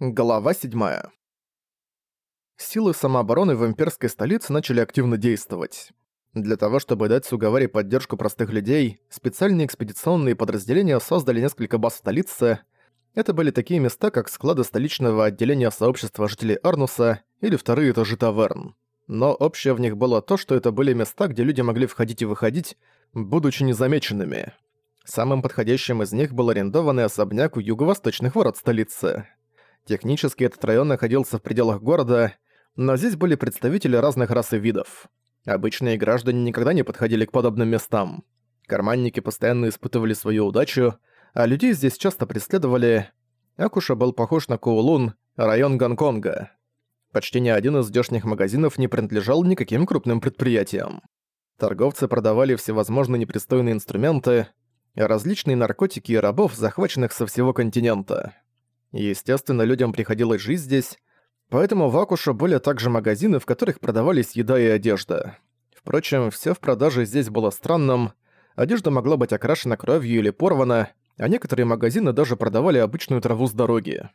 Глава 7. Силы самообороны в имперской столице начали активно действовать. Для того, чтобы дать Сугавари поддержку простых людей, специальные экспедиционные подразделения создали несколько баз в столице. Это были такие места, как склады столичного отделения сообщества жителей Арнуса или вторые этажи таверн. Но общее в них было то, что это были места, где люди могли входить и выходить, будучи незамеченными. Самым подходящим из них был арендованный особняк у юго-восточных ворот столицы. Технически этот район находился в пределах города, но здесь были представители разных рас и видов. Обычные граждане никогда не подходили к подобным местам. Карманники постоянно испытывали свою удачу, а людей здесь часто преследовали. Акуша был похож на Коулун, район Гонконга. Почти ни один из здешних магазинов не принадлежал никаким крупным предприятиям. Торговцы продавали всевозможные непристойные инструменты, различные наркотики и рабов, захваченных со всего континента. Естественно, людям приходилось жить здесь, поэтому в Акуше были также магазины, в которых продавались еда и одежда. Впрочем, все в продаже здесь было странным. Одежда могла быть окрашена кровью или порвана, а некоторые магазины даже продавали обычную траву с дороги.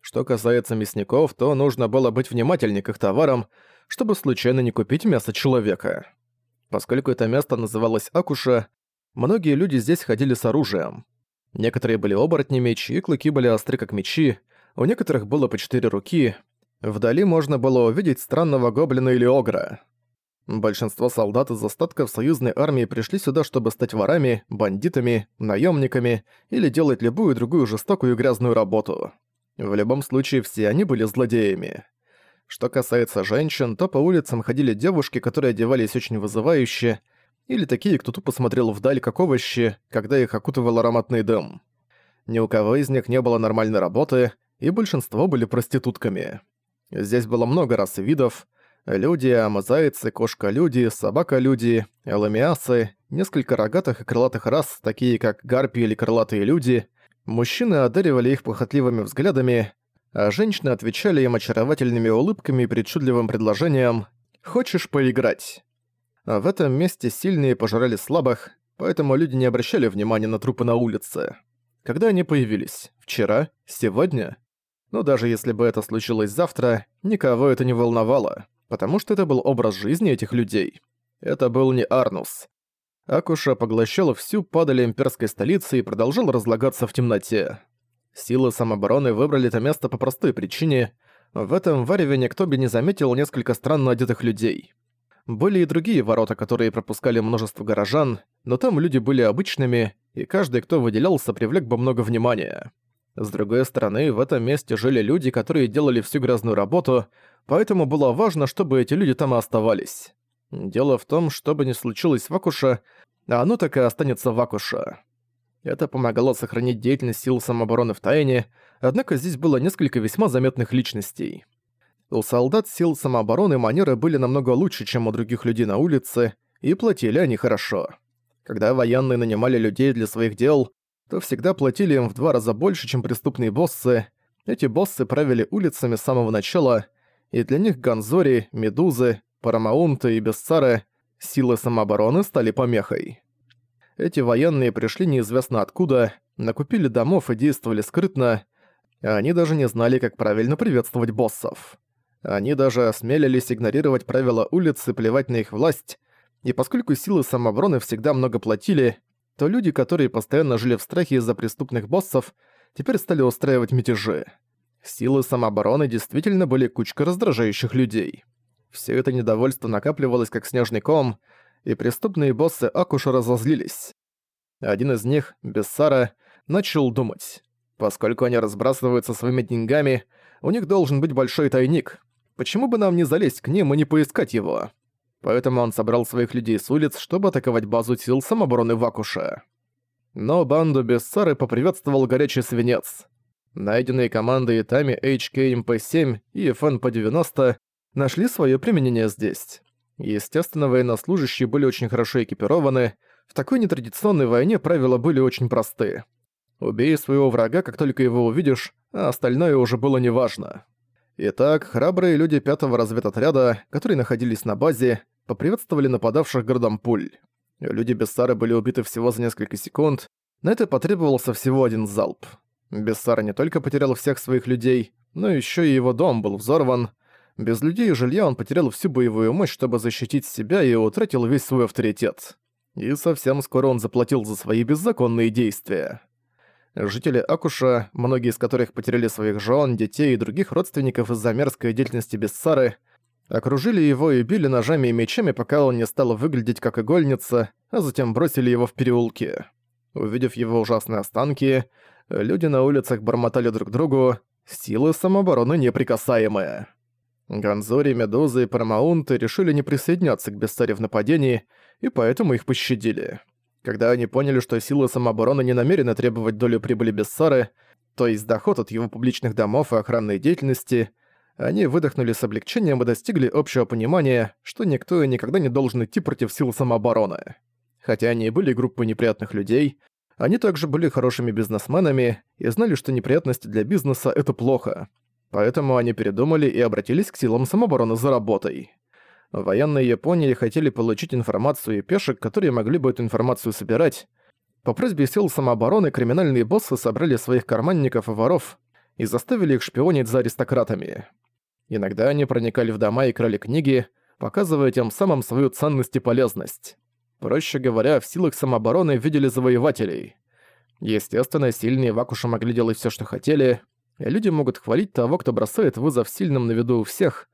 Что касается мясников, то нужно было быть внимательнее к их товарам, чтобы случайно не купить мясо человека. Поскольку это место называлось Акуша, многие люди здесь ходили с оружием. Некоторые были оборотнями, чьи клыки были остры как мечи, у некоторых было по четыре руки. Вдали можно было увидеть странного гоблина или огра. Большинство солдат из остатков союзной армии пришли сюда, чтобы стать ворами, бандитами, наемниками или делать любую другую жестокую и грязную работу. В любом случае, все они были злодеями. Что касается женщин, то по улицам ходили девушки, которые одевались очень вызывающе, или такие, кто тупо смотрел вдаль, как овощи, когда их окутывал ароматный дым. Ни у кого из них не было нормальной работы, и большинство были проститутками. Здесь было много рас и видов. Люди, амазайцы, кошка-люди, собака-люди, эламиасы, несколько рогатых и крылатых рас, такие как гарпии или крылатые люди. Мужчины одаривали их похотливыми взглядами, а женщины отвечали им очаровательными улыбками и причудливым предложением «Хочешь поиграть?». А в этом месте сильные пожирали слабых, поэтому люди не обращали внимания на трупы на улице. Когда они появились? Вчера? Сегодня? Но даже если бы это случилось завтра, никого это не волновало, потому что это был образ жизни этих людей. Это был не Арнус. Акуша поглощала всю падаль имперской столицы и продолжал разлагаться в темноте. Силы самообороны выбрали это место по простой причине. В этом вареве никто бы не заметил несколько странно одетых людей. Были и другие ворота, которые пропускали множество горожан, но там люди были обычными, и каждый, кто выделялся, привлек бы много внимания. С другой стороны, в этом месте жили люди, которые делали всю грязную работу, поэтому было важно, чтобы эти люди там и оставались. Дело в том, что бы ни случилось в Акуша, оно так и останется в Акуша. Это помогало сохранить деятельность сил самообороны в тайне, однако здесь было несколько весьма заметных личностей. У солдат сил самообороны манеры были намного лучше, чем у других людей на улице, и платили они хорошо. Когда военные нанимали людей для своих дел, то всегда платили им в два раза больше, чем преступные боссы. Эти боссы правили улицами с самого начала, и для них Ганзори, Медузы, Парамаунты и Бессары силы самообороны стали помехой. Эти военные пришли неизвестно откуда, накупили домов и действовали скрытно, а они даже не знали, как правильно приветствовать боссов. Они даже осмелились игнорировать правила улицы, плевать на их власть, и поскольку силы самообороны всегда много платили, то люди, которые постоянно жили в страхе из-за преступных боссов, теперь стали устраивать мятежи. Силы самообороны действительно были кучка раздражающих людей. Все это недовольство накапливалось как снежный ком, и преступные боссы Акуша разозлились. Один из них, Бессара, начал думать. Поскольку они разбрасываются своими деньгами, у них должен быть большой тайник, Почему бы нам не залезть к ним и не поискать его? Поэтому он собрал своих людей с улиц, чтобы атаковать базу сил самообороны Вакуша. Но банду Бессары поприветствовал горячий свинец. Найденные команды Итами HKMP-7 и FNP-90 нашли свое применение здесь. Естественно, военнослужащие были очень хорошо экипированы, в такой нетрадиционной войне правила были очень просты. Убей своего врага, как только его увидишь, а остальное уже было неважно. Итак, храбрые люди пятого разведотряда, которые находились на базе, поприветствовали нападавших городом пуль. Люди Бессара были убиты всего за несколько секунд, на это потребовался всего один залп. Бессара не только потерял всех своих людей, но еще и его дом был взорван. Без людей и жилья он потерял всю боевую мощь, чтобы защитить себя и утратил весь свой авторитет. И совсем скоро он заплатил за свои беззаконные действия. Жители Акуша, многие из которых потеряли своих жен, детей и других родственников из-за мерзкой деятельности Бессары, окружили его и били ножами и мечами, пока он не стал выглядеть как игольница, а затем бросили его в переулки. Увидев его ужасные останки, люди на улицах бормотали друг другу «Силы самообороны неприкасаемые». Ганзори, Медузы и Парамаунты решили не присоединяться к Бессаре в нападении, и поэтому их пощадили. Когда они поняли, что силы самообороны не намерены требовать долю прибыли Бессары, то есть доход от его публичных домов и охранной деятельности, они выдохнули с облегчением и достигли общего понимания, что никто и никогда не должен идти против сил самообороны. Хотя они и были группой неприятных людей, они также были хорошими бизнесменами и знали, что неприятности для бизнеса — это плохо. Поэтому они передумали и обратились к силам самообороны за работой. Военные Японии хотели получить информацию и пешек, которые могли бы эту информацию собирать. По просьбе сил самообороны криминальные боссы собрали своих карманников и воров и заставили их шпионить за аристократами. Иногда они проникали в дома и крали книги, показывая тем самым свою ценность и полезность. Проще говоря, в силах самообороны видели завоевателей. Естественно, сильные вакуши могли делать все, что хотели, и люди могут хвалить того, кто бросает вызов сильным на виду у всех,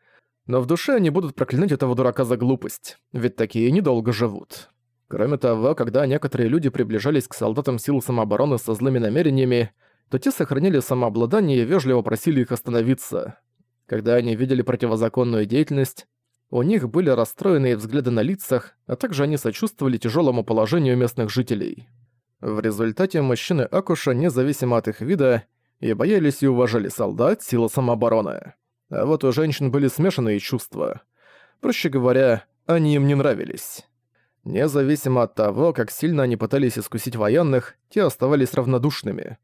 но в душе они будут проклинать этого дурака за глупость, ведь такие недолго живут. Кроме того, когда некоторые люди приближались к солдатам сил самообороны со злыми намерениями, то те сохранили самообладание и вежливо просили их остановиться. Когда они видели противозаконную деятельность, у них были расстроенные взгляды на лицах, а также они сочувствовали тяжелому положению местных жителей. В результате мужчины Акуша, независимо от их вида, и боялись и уважали солдат силы самообороны. А вот у женщин были смешанные чувства. Проще говоря, они им не нравились. Независимо от того, как сильно они пытались искусить военных, те оставались равнодушными.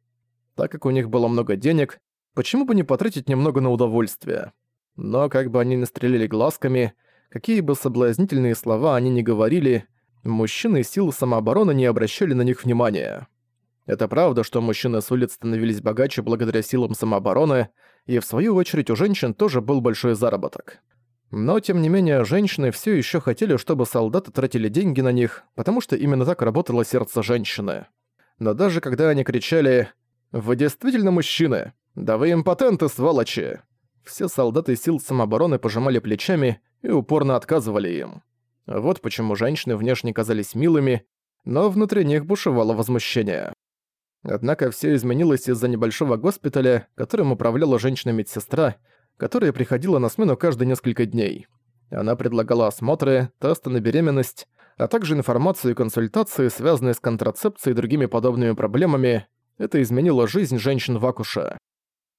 Так как у них было много денег, почему бы не потратить немного на удовольствие? Но как бы они ни стрелили глазками, какие бы соблазнительные слова они ни говорили, мужчины сил самообороны не обращали на них внимания. Это правда, что мужчины с улиц становились богаче благодаря силам самообороны, и в свою очередь у женщин тоже был большой заработок. Но тем не менее, женщины все еще хотели, чтобы солдаты тратили деньги на них, потому что именно так работало сердце женщины. Но даже когда они кричали «Вы действительно мужчины? Да вы импотенты, сволочи!» Все солдаты сил самообороны пожимали плечами и упорно отказывали им. Вот почему женщины внешне казались милыми, но внутри них бушевало возмущение. Однако все изменилось из-за небольшого госпиталя, которым управляла женщина-медсестра, которая приходила на смену каждые несколько дней. Она предлагала осмотры, тесты на беременность, а также информацию и консультации, связанные с контрацепцией и другими подобными проблемами. Это изменило жизнь женщин в Акуше.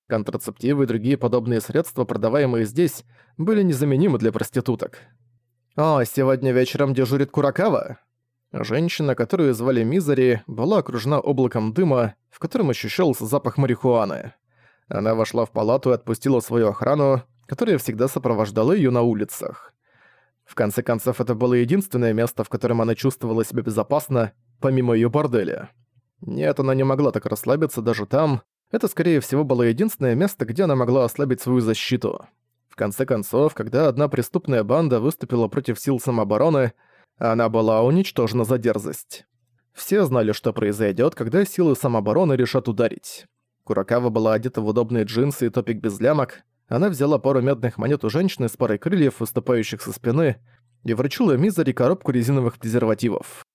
Контрацептивы и другие подобные средства, продаваемые здесь, были незаменимы для проституток. «О, сегодня вечером дежурит Куракава?» Женщина, которую звали Мизери, была окружена облаком дыма, в котором ощущался запах марихуаны. Она вошла в палату и отпустила свою охрану, которая всегда сопровождала её на улицах. В конце концов, это было единственное место, в котором она чувствовала себя безопасно, помимо её борделя. Нет, она не могла так расслабиться даже там. Это, скорее всего, было единственное место, где она могла ослабить свою защиту. В конце концов, когда одна преступная банда выступила против сил самообороны, она была уничтожена за дерзость. Все знали, что произойдет, когда силы самообороны решат ударить. Куракава была одета в удобные джинсы и топик без лямок. Она взяла пару медных монет у женщины с парой крыльев, выступающих со спины, и вручила Мизери коробку резиновых презервативов.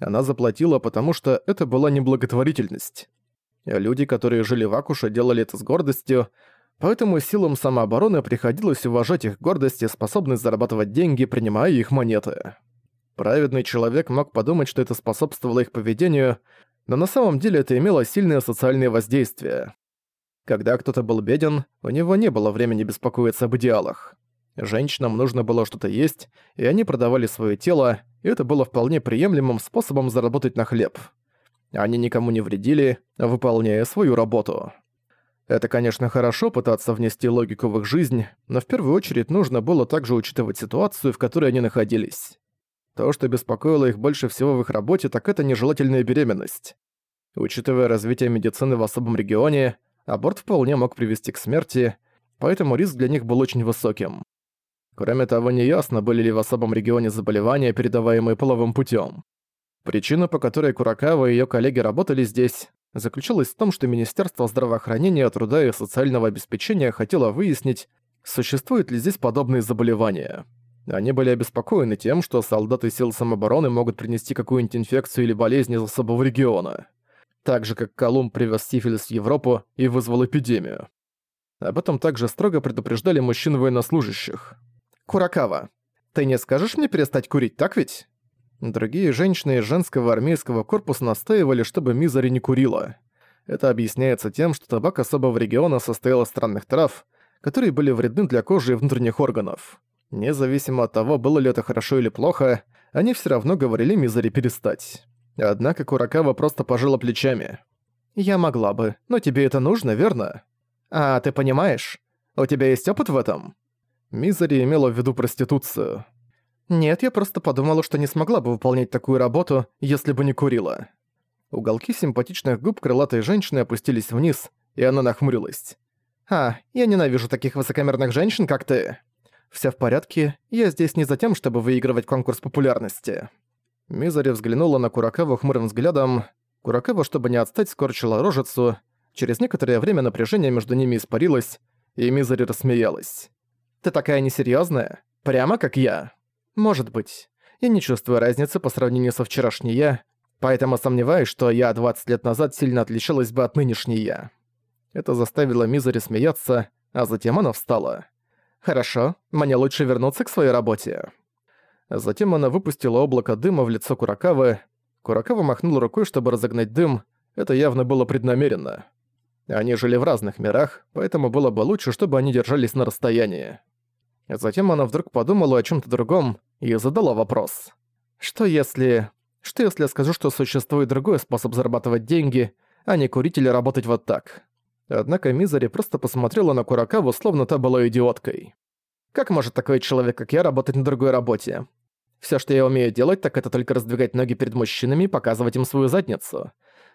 Она заплатила, потому что это была не благотворительность. Люди, которые жили в Акуше, делали это с гордостью, поэтому силам самообороны приходилось уважать их гордость и способность зарабатывать деньги, принимая их монеты. Праведный человек мог подумать, что это способствовало их поведению, но на самом деле это имело сильное социальное воздействие. Когда кто-то был беден, у него не было времени беспокоиться об идеалах. Женщинам нужно было что-то есть, и они продавали свое тело, и это было вполне приемлемым способом заработать на хлеб. Они никому не вредили, выполняя свою работу. Это, конечно, хорошо пытаться внести логику в их жизнь, но в первую очередь нужно было также учитывать ситуацию, в которой они находились. То, что беспокоило их больше всего в их работе, так это нежелательная беременность. Учитывая развитие медицины в особом регионе, Аборт вполне мог привести к смерти, поэтому риск для них был очень высоким. Кроме того, неясно, были ли в особом регионе заболевания, передаваемые половым путем. Причина, по которой Куракава и ее коллеги работали здесь, заключалась в том, что Министерство здравоохранения, труда и социального обеспечения хотело выяснить, существуют ли здесь подобные заболевания. Они были обеспокоены тем, что солдаты сил самообороны могут принести какую-нибудь инфекцию или болезнь из особого региона. Так же, как Колумб привез сифилис в Европу и вызвал эпидемию. Об этом также строго предупреждали мужчин военнослужащих. «Куракава, ты не скажешь мне перестать курить, так ведь?» Другие женщины из женского армейского корпуса настаивали, чтобы Мизари не курила. Это объясняется тем, что табак особого региона состоял из странных трав, которые были вредны для кожи и внутренних органов. Независимо от того, было ли это хорошо или плохо, они все равно говорили Мизари перестать. Однако Куракава просто пожала плечами. «Я могла бы, но тебе это нужно, верно? А ты понимаешь? У тебя есть опыт в этом?» Мизари имела в виду проституцию. «Нет, я просто подумала, что не смогла бы выполнять такую работу, если бы не курила». Уголки симпатичных губ крылатой женщины опустились вниз, и она нахмурилась. «А, я ненавижу таких высокомерных женщин, как ты». «Всё в порядке, я здесь не за тем, чтобы выигрывать конкурс популярности». Мизари взглянула на Куракаву хмурым взглядом. Куракава, чтобы не отстать, скорчила рожицу. Через некоторое время напряжение между ними испарилось, и Мизари рассмеялась. «Ты такая несерьёзная? Прямо как я». Может быть. Я не чувствую разницы по сравнению со вчерашней я, поэтому сомневаюсь, что я 20 лет назад сильно отличалась бы от нынешней я. Это заставило Мизери смеяться, а затем она встала. «Хорошо, мне лучше вернуться к своей работе». Затем она выпустила облако дыма в лицо Куракавы. Куракава махнул рукой, чтобы разогнать дым. Это явно было преднамеренно. Они жили в разных мирах, поэтому было бы лучше, чтобы они держались на расстоянии. Затем она вдруг подумала о чем то другом и задала вопрос. «Что если... Что если я скажу, что существует другой способ зарабатывать деньги, а не курить или работать вот так?» Однако Мизари просто посмотрела на Куракаву, словно та была идиоткой. «Как может такой человек, как я, работать на другой работе? Всё, что я умею делать, так это только раздвигать ноги перед мужчинами и показывать им свою задницу.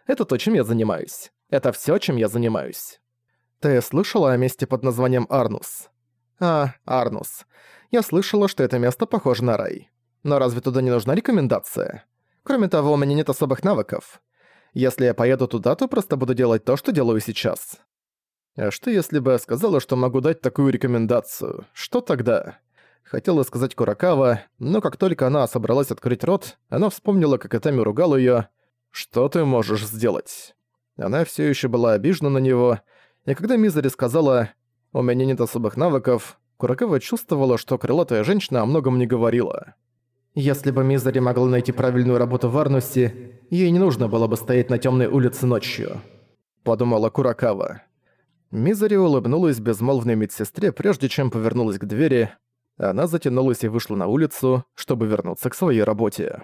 Это то, чем я занимаюсь. Это всё, чем я занимаюсь». «Ты слышала о месте под названием Арнус?» «А, Арнус. Я слышала, что это место похоже на рай. Но разве туда не нужна рекомендация? Кроме того, у меня нет особых навыков. Если я поеду туда, то просто буду делать то, что делаю сейчас». А что если бы я сказала, что могу дать такую рекомендацию? Что тогда? Хотела сказать Куракава, но как только она собралась открыть рот, она вспомнила, как Этами ругал её. «Что ты можешь сделать?» Она всё ещё была обижена на него, и когда Мизери сказала у меня нет особых навыков. Куракава чувствовала, что крылатая женщина о многом не говорила. Если бы Мизари могла найти правильную работу в Арнусе, ей не нужно было бы стоять на темной улице ночью. Подумала Куракава. Мизари улыбнулась безмолвной медсестре, прежде чем повернулась к двери. Она затянулась и вышла на улицу, чтобы вернуться к своей работе.